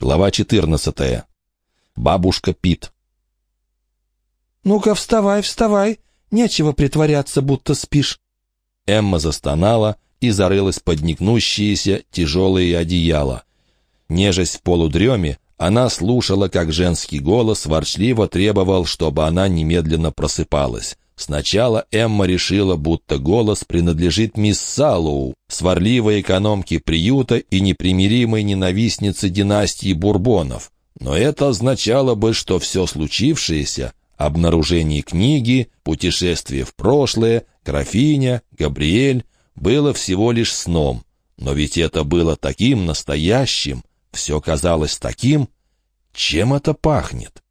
Глава 14. Бабушка Пит. «Ну-ка, вставай, вставай. Нечего притворяться, будто спишь». Эмма застонала и зарылась под негнущиеся тяжелые одеяла. Нежесть в полудреме, она слушала, как женский голос ворчливо требовал, чтобы она немедленно просыпалась. Сначала Эмма решила, будто голос принадлежит мисс Саллоу, сварливой экономке приюта и непримиримой ненавистнице династии Бурбонов. Но это означало бы, что все случившееся — обнаружение книги, путешествие в прошлое, графиня, Габриэль — было всего лишь сном. Но ведь это было таким настоящим, все казалось таким. Чем это пахнет?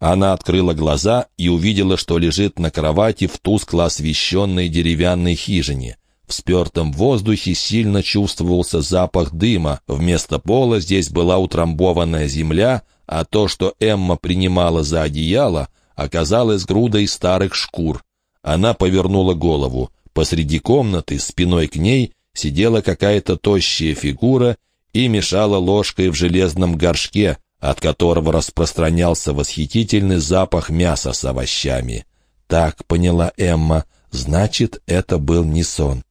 Она открыла глаза и увидела, что лежит на кровати в тускло освещенной деревянной хижине. В спертом воздухе сильно чувствовался запах дыма. Вместо пола здесь была утрамбованная земля, а то, что Эмма принимала за одеяло, оказалось грудой старых шкур. Она повернула голову. Посреди комнаты, спиной к ней, сидела какая-то тощая фигура и мешала ложкой в железном горшке, от которого распространялся восхитительный запах мяса с овощами. Так поняла Эмма, значит, это был не сон.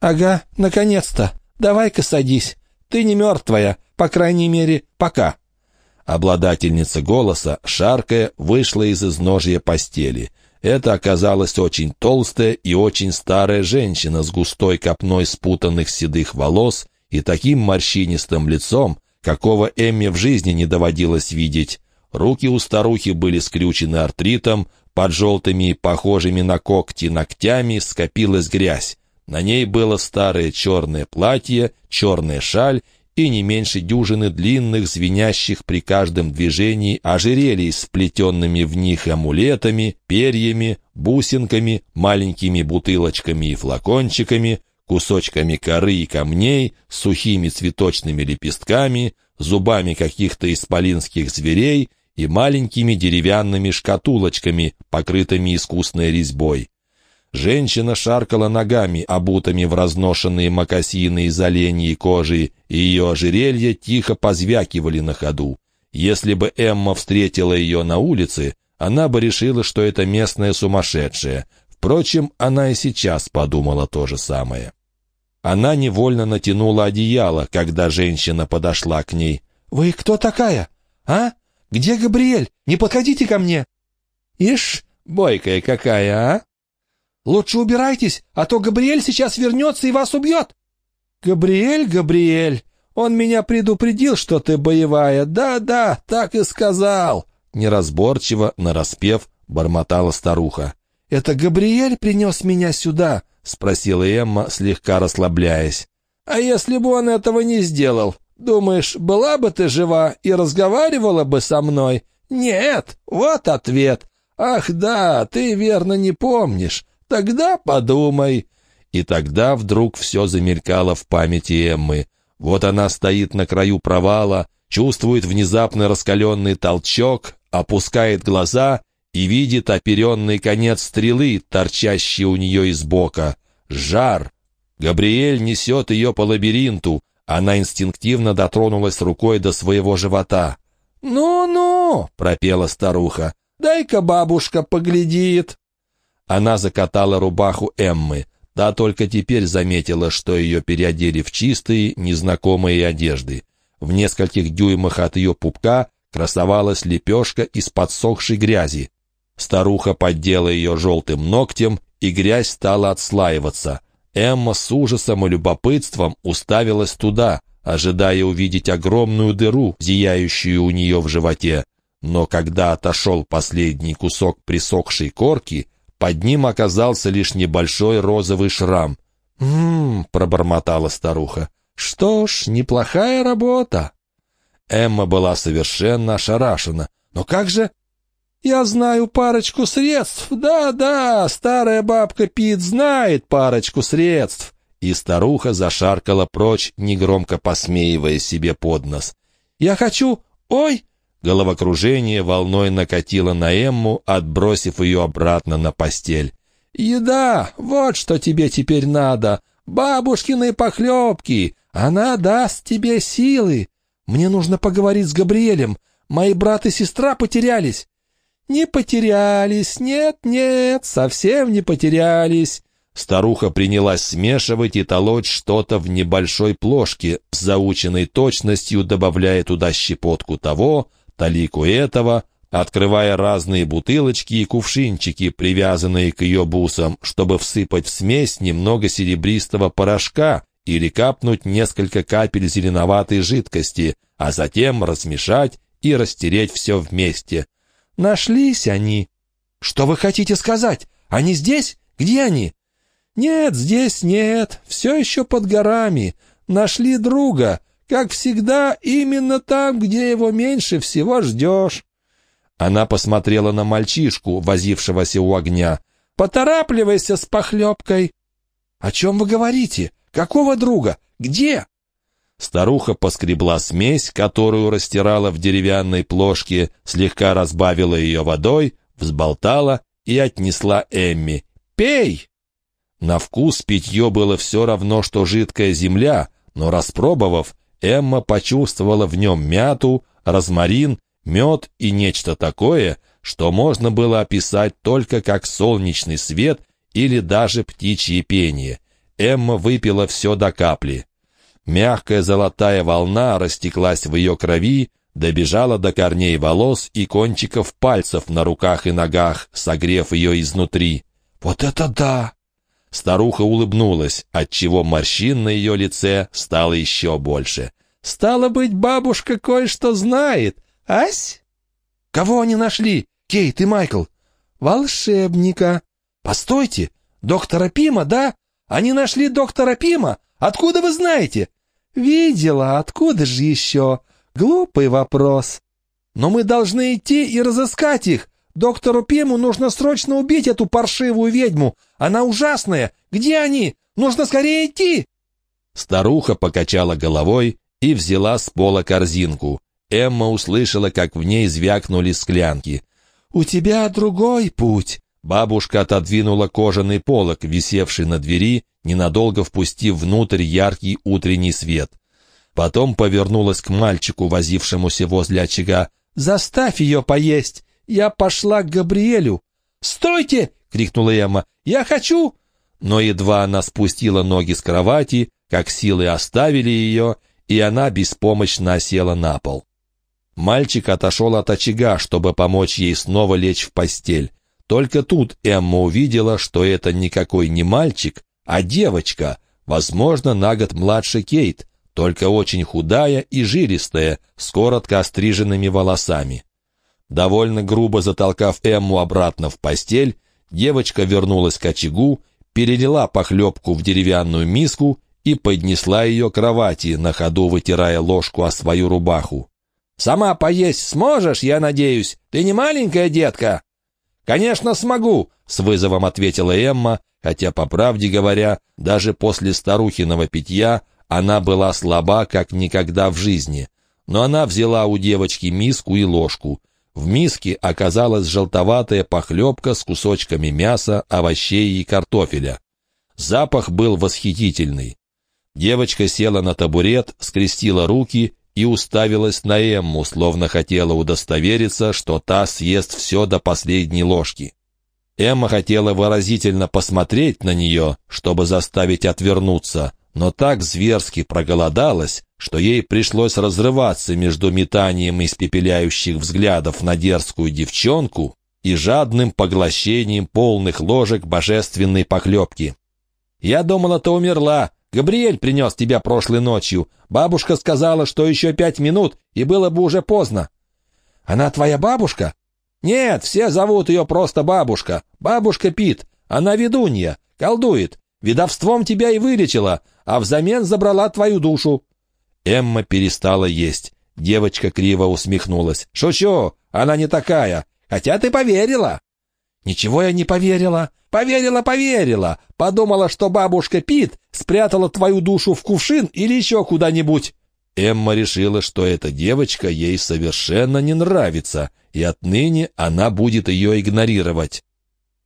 «Ага, наконец-то! Давай-ка садись. Ты не мертвая, по крайней мере, пока». Обладательница голоса, шаркая, вышла из изножья постели. Это оказалась очень толстая и очень старая женщина с густой копной спутанных седых волос и таким морщинистым лицом, какого Эмме в жизни не доводилось видеть. Руки у старухи были скрючены артритом, под желтыми, похожими на когти ногтями скопилась грязь. На ней было старое черное платье, черная шаль и не меньше дюжины длинных, звенящих при каждом движении ожерелий с сплетенными в них амулетами, перьями, бусинками, маленькими бутылочками и флакончиками, кусочками коры и камней, сухими цветочными лепестками, зубами каких-то исполинских зверей и маленькими деревянными шкатулочками, покрытыми искусной резьбой. Женщина шаркала ногами, обутыми в разношенные мокасины из оленьей кожи, и ее ожерелья тихо позвякивали на ходу. Если бы Эмма встретила ее на улице, она бы решила, что это местная сумасшедшая. Впрочем, она и сейчас подумала то же самое. Она невольно натянула одеяло, когда женщина подошла к ней. «Вы кто такая? А? Где Габриэль? Не подходите ко мне!» «Ишь, бойкая какая, а?» «Лучше убирайтесь, а то Габриэль сейчас вернется и вас убьет!» «Габриэль, Габриэль, он меня предупредил, что ты боевая. Да-да, так и сказал!» Неразборчиво, нараспев, бормотала старуха. «Это Габриэль принес меня сюда?» — спросила Эмма, слегка расслабляясь. «А если бы он этого не сделал, думаешь, была бы ты жива и разговаривала бы со мной?» «Нет, вот ответ. Ах да, ты верно не помнишь. Тогда подумай». И тогда вдруг все замелькало в памяти Эммы. Вот она стоит на краю провала, чувствует внезапно раскаленный толчок, опускает глаза и видит оперенный конец стрелы, торчащий у нее из бока. Жар! Габриэль несет ее по лабиринту. Она инстинктивно дотронулась рукой до своего живота. «Ну-ну!» — пропела старуха. «Дай-ка бабушка поглядит!» Она закатала рубаху Эммы. Та только теперь заметила, что ее переодели в чистые, незнакомые одежды. В нескольких дюймах от ее пупка красовалась лепешка из подсохшей грязи. Старуха поддела ее желтым ногтем, и грязь стала отслаиваться. Эмма с ужасом и любопытством уставилась туда, ожидая увидеть огромную дыру, зияющую у нее в животе. Но когда отошел последний кусок присохшей корки, под ним оказался лишь небольшой розовый шрам. «М-м-м», пробормотала старуха, — «что ж, неплохая работа». Эмма была совершенно ошарашена. «Но как же...» «Я знаю парочку средств. Да-да, старая бабка Пит знает парочку средств». И старуха зашаркала прочь, негромко посмеивая себе под нос. «Я хочу... Ой!» Головокружение волной накатило на Эмму, отбросив ее обратно на постель. «Еда! Вот что тебе теперь надо! Бабушкины похлебки! Она даст тебе силы! Мне нужно поговорить с Габриэлем. Мои брат и сестра потерялись». «Не потерялись, нет-нет, совсем не потерялись». Старуха принялась смешивать и толоть что-то в небольшой плошке, с заученной точностью добавляя туда щепотку того, талику этого, открывая разные бутылочки и кувшинчики, привязанные к ее бусам, чтобы всыпать в смесь немного серебристого порошка или капнуть несколько капель зеленоватой жидкости, а затем размешать и растереть все вместе. Нашлись они. Что вы хотите сказать? Они здесь? Где они? Нет, здесь нет. Все еще под горами. Нашли друга. Как всегда, именно там, где его меньше всего ждешь. Она посмотрела на мальчишку, возившегося у огня. «Поторапливайся с похлебкой!» «О чем вы говорите? Какого друга? Где?» Старуха поскребла смесь, которую растирала в деревянной плошке, слегка разбавила ее водой, взболтала и отнесла Эмми. «Пей!» На вкус питье было все равно, что жидкая земля, но распробовав, Эмма почувствовала в нем мяту, розмарин мед и нечто такое, что можно было описать только как солнечный свет или даже птичье пение. Эмма выпила все до капли. Мягкая золотая волна растеклась в ее крови, добежала до корней волос и кончиков пальцев на руках и ногах, согрев ее изнутри. «Вот это да!» Старуха улыбнулась, отчего морщин на ее лице стало еще больше. «Стало быть, бабушка кое-что знает. «Ась?» «Кого они нашли? Кейт и Майкл?» «Волшебника». «Постойте, доктора Пима, да? Они нашли доктора Пима? Откуда вы знаете?» «Видела, откуда же еще? Глупый вопрос». «Но мы должны идти и разыскать их. Доктору Пиму нужно срочно убить эту паршивую ведьму. Она ужасная. Где они? Нужно скорее идти!» Старуха покачала головой и взяла с пола корзинку. Эмма услышала, как в ней звякнули склянки. «У тебя другой путь!» Бабушка отодвинула кожаный полог, висевший на двери, ненадолго впустив внутрь яркий утренний свет. Потом повернулась к мальчику, возившемуся возле очага. «Заставь ее поесть! Я пошла к Габриэлю!» «Стойте!» — крикнула Эмма. «Я хочу!» Но едва она спустила ноги с кровати, как силы оставили ее, и она беспомощно осела на пол. Мальчик отошел от очага, чтобы помочь ей снова лечь в постель. Только тут Эмма увидела, что это никакой не мальчик, а девочка, возможно, на год младше Кейт, только очень худая и жилистая, с коротко остриженными волосами. Довольно грубо затолкав Эмму обратно в постель, девочка вернулась к очагу, перелила похлебку в деревянную миску и поднесла ее к кровати, на ходу вытирая ложку о свою рубаху. Сама поесть сможешь, я надеюсь? Ты не маленькая детка?» «Конечно смогу», — с вызовом ответила Эмма, хотя, по правде говоря, даже после старухиного питья она была слаба, как никогда в жизни. Но она взяла у девочки миску и ложку. В миске оказалась желтоватая похлебка с кусочками мяса, овощей и картофеля. Запах был восхитительный. Девочка села на табурет, скрестила руки и уставилась на Эмму, словно хотела удостовериться, что та съест все до последней ложки. Эмма хотела выразительно посмотреть на нее, чтобы заставить отвернуться, но так зверски проголодалась, что ей пришлось разрываться между метанием испепеляющих взглядов на дерзкую девчонку и жадным поглощением полных ложек божественной похлебки. «Я думала, ты умерла», Габриэль принес тебя прошлой ночью. Бабушка сказала, что еще пять минут, и было бы уже поздно». «Она твоя бабушка?» «Нет, все зовут ее просто бабушка. Бабушка Пит. Она ведунья, колдует. Видовством тебя и вылечила, а взамен забрала твою душу». Эмма перестала есть. Девочка криво усмехнулась. «Шучу, она не такая. Хотя ты поверила». «Ничего я не поверила. Поверила, поверила. Подумала, что бабушка Пит спрятала твою душу в кувшин или еще куда-нибудь». Эмма решила, что эта девочка ей совершенно не нравится, и отныне она будет ее игнорировать.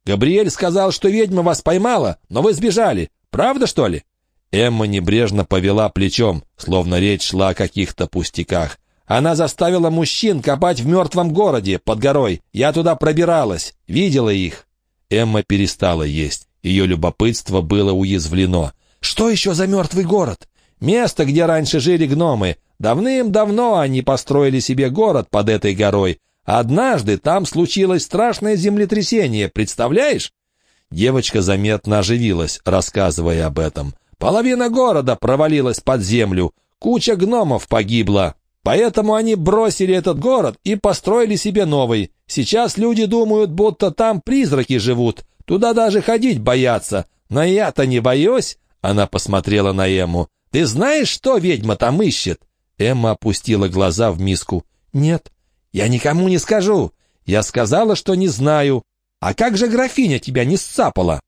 «Габриэль сказал, что ведьма вас поймала, но вы сбежали. Правда, что ли?» Эмма небрежно повела плечом, словно речь шла о каких-то пустяках. Она заставила мужчин копать в мертвом городе под горой. Я туда пробиралась, видела их». Эмма перестала есть. Ее любопытство было уязвлено. «Что еще за мертвый город?» «Место, где раньше жили гномы. Давным-давно они построили себе город под этой горой. Однажды там случилось страшное землетрясение, представляешь?» Девочка заметно оживилась, рассказывая об этом. «Половина города провалилась под землю, куча гномов погибла. Поэтому они бросили этот город и построили себе новый. Сейчас люди думают, будто там призраки живут. Туда даже ходить боятся. Но я-то не боюсь». Она посмотрела на Эмму. «Ты знаешь, что ведьма там ищет?» Эмма опустила глаза в миску. «Нет, я никому не скажу. Я сказала, что не знаю. «А как же графиня тебя не сцапала?»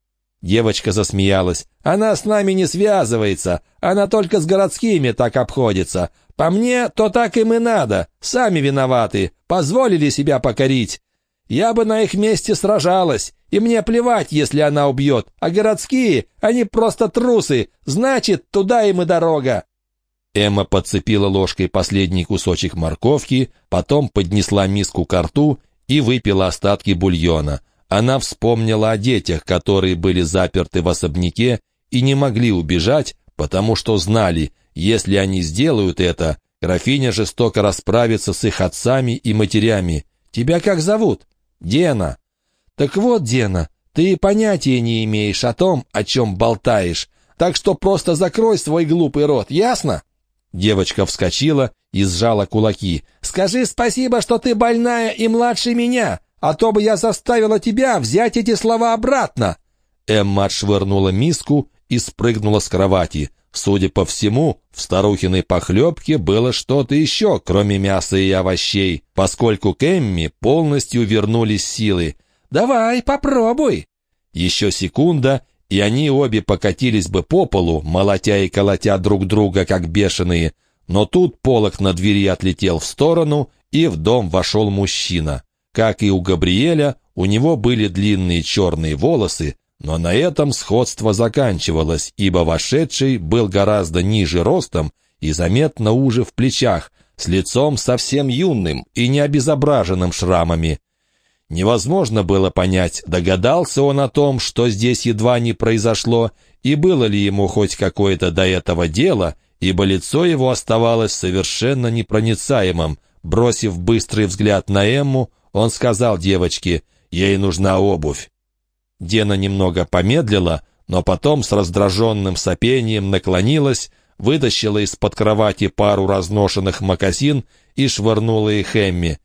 Девочка засмеялась. «Она с нами не связывается. Она только с городскими так обходится. По мне, то так им и надо. Сами виноваты. Позволили себя покорить. Я бы на их месте сражалась. И мне плевать, если она убьет. А городские, они просто трусы. Значит, туда им и дорога». Эмма подцепила ложкой последний кусочек морковки, потом поднесла миску к рту и выпила остатки бульона — она вспомнила о детях, которые были заперты в особняке и не могли убежать, потому что знали, если они сделают это, графиня жестоко расправится с их отцами и матерями. «Тебя как зовут?» «Дена». «Так вот, Дена, ты понятия не имеешь о том, о чем болтаешь, так что просто закрой свой глупый рот, ясно?» Девочка вскочила и сжала кулаки. «Скажи спасибо, что ты больная и младше меня а то бы я заставила тебя взять эти слова обратно!» Эмма отшвырнула миску и спрыгнула с кровати. Судя по всему, в старухиной похлебке было что-то еще, кроме мяса и овощей, поскольку к Эмми полностью вернулись силы. «Давай, попробуй!» Еще секунда, и они обе покатились бы по полу, молотя и колотя друг друга, как бешеные. Но тут полок на двери отлетел в сторону, и в дом вошел мужчина. Как и у Габриэля, у него были длинные черные волосы, но на этом сходство заканчивалось, ибо вошедший был гораздо ниже ростом и заметно уже в плечах, с лицом совсем юным и не обезображенным шрамами. Невозможно было понять, догадался он о том, что здесь едва не произошло, и было ли ему хоть какое-то до этого дело, ибо лицо его оставалось совершенно непроницаемым. Бросив быстрый взгляд на Эмму, он сказал девочке, ей нужна обувь. Дена немного помедлила, но потом с раздраженным сопением наклонилась, вытащила из-под кровати пару разношенных мокасин и швырнула их Эмми.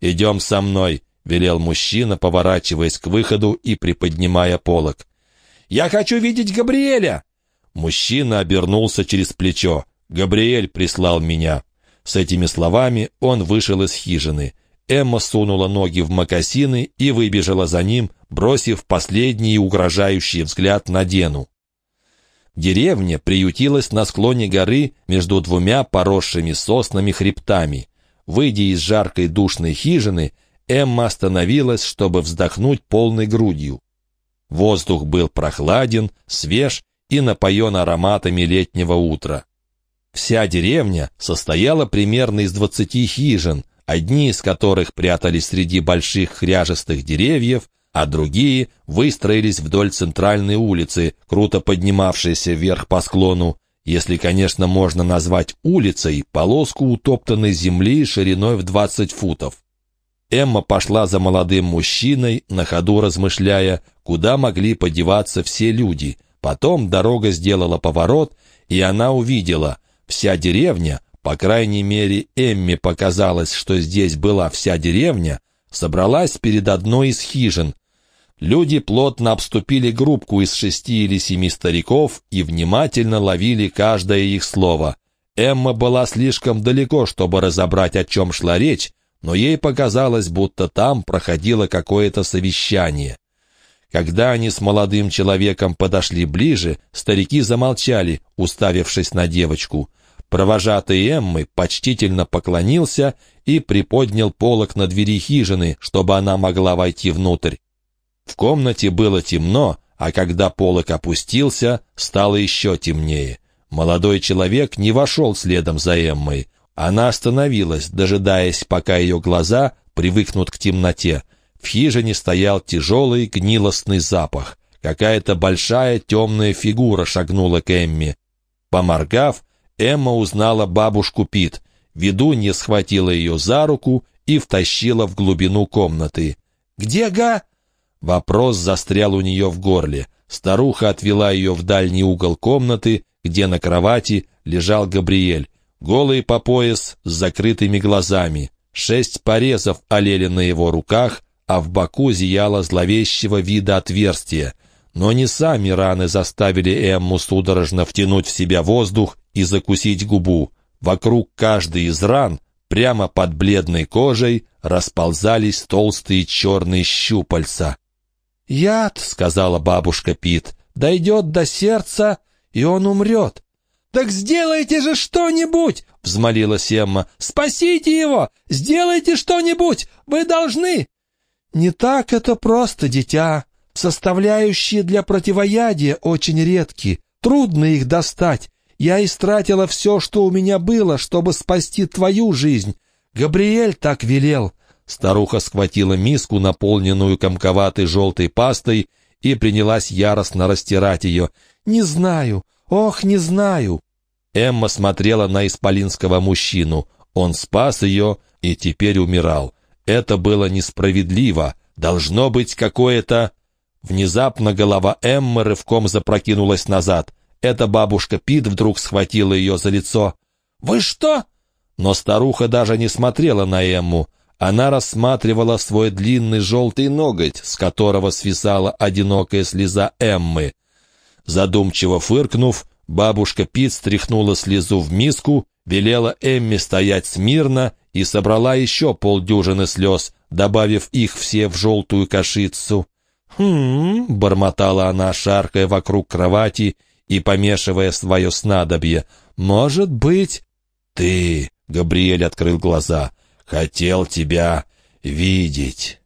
«Идем со мной», — велел мужчина, поворачиваясь к выходу и приподнимая полок. «Я хочу видеть Габриэля!» Мужчина обернулся через плечо. «Габриэль прислал меня». С этими словами он вышел из хижины. Эмма сунула ноги в мокасины и выбежала за ним, бросив последний угрожающий взгляд на Дену. Деревня приютилась на склоне горы между двумя поросшими соснами хребтами. Выйдя из жаркой душной хижины, Эмма остановилась, чтобы вздохнуть полной грудью. Воздух был прохладен, свеж и напоен ароматами летнего утра. Вся деревня состояла примерно из двадцати хижин, одни из которых прятались среди больших хряжестых деревьев, а другие выстроились вдоль центральной улицы, круто поднимавшейся вверх по склону, если, конечно, можно назвать улицей полоску утоптанной земли шириной в 20 футов. Эмма пошла за молодым мужчиной, на ходу размышляя, куда могли подеваться все люди. Потом дорога сделала поворот, и она увидела, вся деревня по крайней мере, Эмме показалось, что здесь была вся деревня, собралась перед одной из хижин. Люди плотно обступили группку из шести или семи стариков и внимательно ловили каждое их слово. Эмма была слишком далеко, чтобы разобрать, о чем шла речь, но ей показалось, будто там проходило какое-то совещание. Когда они с молодым человеком подошли ближе, старики замолчали, уставившись на девочку — Провожатый Эммы почтительно поклонился и приподнял полок на двери хижины, чтобы она могла войти внутрь. В комнате было темно, а когда полок опустился, стало еще темнее. Молодой человек не вошел следом за Эммой. Она остановилась, дожидаясь, пока ее глаза привыкнут к темноте. В хижине стоял тяжелый гнилостный запах. Какая-то большая темная фигура шагнула к Эмме. Поморгав, Эмма узнала бабушку Пит. Ведунья схватила ее за руку и втащила в глубину комнаты. «Где Га?» Вопрос застрял у нее в горле. Старуха отвела ее в дальний угол комнаты, где на кровати лежал Габриэль, голый по пояс, с закрытыми глазами. Шесть порезов олели на его руках, а в боку зияло зловещего вида отверстие. Но не сами раны заставили Эмму судорожно втянуть в себя воздух и закусить губу. Вокруг каждой из ран, прямо под бледной кожей, расползались толстые черные щупальца. «Яд», — сказала бабушка Пит, — «дойдет до сердца, и он умрет. «Так сделайте же что-нибудь!» — взмолилась Эмма. «Спасите его! Сделайте что-нибудь! Вы должны!» «Не так это просто, дитя. Составляющие для противоядия очень редки. Трудно их достать. Я истратила все, что у меня было, чтобы спасти твою жизнь. Габриэль так велел». Старуха схватила миску, наполненную комковатой желтой пастой, и принялась яростно растирать ее. «Не знаю. Ох, не знаю. Эмма смотрела на исполинского мужчину. Он спас ее и теперь умирал. Это было несправедливо. Должно быть какое-то... Внезапно голова Эммы рывком запрокинулась назад. Эта бабушка Пит вдруг схватила ее за лицо. «Вы что?» Но старуха даже не смотрела на Эмму. Она рассматривала свой длинный желтый ноготь, с которого свисала одинокая слеза Эммы. Задумчиво фыркнув, Бабушка Пит стряхнула слезу в миску, велела Эмми стоять смирно и собрала еще полдюжины слез, добавив их все в желтую кашицу. «Хм...» — бормотала она, шаркая вокруг кровати и помешивая свое снадобье. «Может быть...» «Ты...» — Габриэль открыл глаза. «Хотел тебя видеть».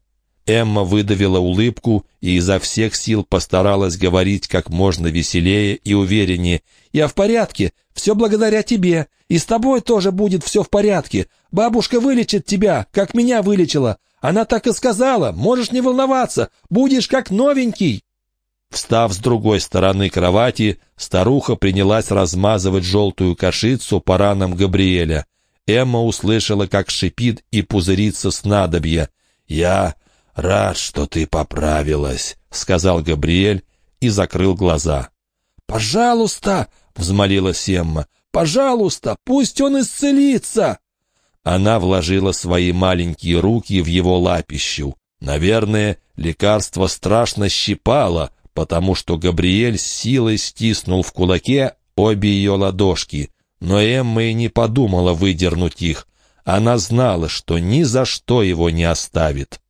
Эмма выдавила улыбку и изо всех сил постаралась говорить как можно веселее и увереннее. «Я в порядке, все благодаря тебе, и с тобой тоже будет все в порядке. Бабушка вылечит тебя, как меня вылечила. Она так и сказала, можешь не волноваться, будешь как новенький». Встав с другой стороны кровати, старуха принялась размазывать желтую кашицу по ранам Габриэля. Эмма услышала, как шипит и пузырится снадобье. «Я «Рад, что ты поправилась», — сказал Габриэль и закрыл глаза. «Пожалуйста!» — взмолилась Эмма. «Пожалуйста, пусть он исцелится!» Она вложила свои маленькие руки в его лапищу. Наверное, лекарство страшно щипало, потому что Габриэль силой стиснул в кулаке обе ее ладошки. Но Эмма и не подумала выдернуть их. Она знала, что ни за что его не оставит.